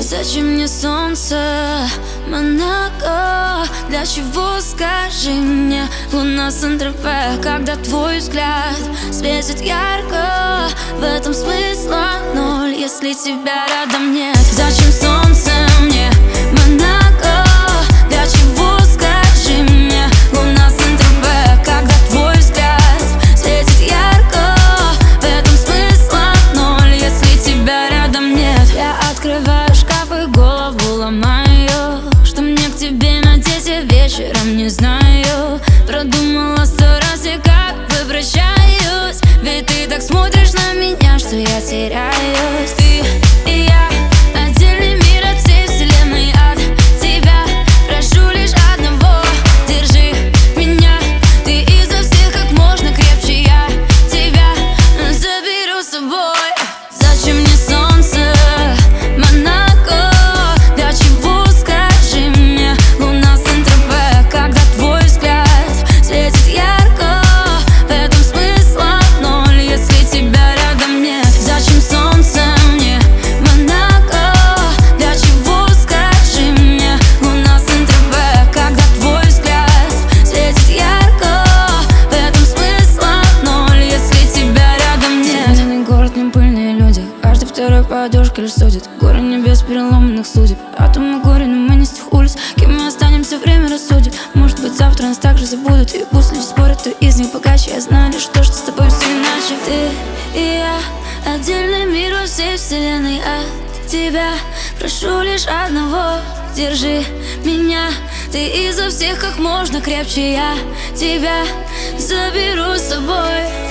Зачем мне солнце, Монако? Для чего, скажи мне, луна Сан-Тропе Когда твой взгляд светит ярко? В этом смысла ноль, если тебя рядом нет. Зачем солнце я вечером не знаю. Продумала сто раз и как бы прощаюсь Ведь ты так смотришь на меня, что я теряюсь судит. Горы небес переломанных судеб. Атомы горе, но мы не с тех улиц. Кем мы останемся, время рассудит. Может быть завтра нас также забудут. И пусть люди спорят, то из них богаче. Я знаю лишь то, что с тобой все иначе. Ты и я Отдельный мир во всей вселенной. От тебя прошу лишь одного. Держи меня. Ты изо всех как можно крепче. Я тебя заберу с собой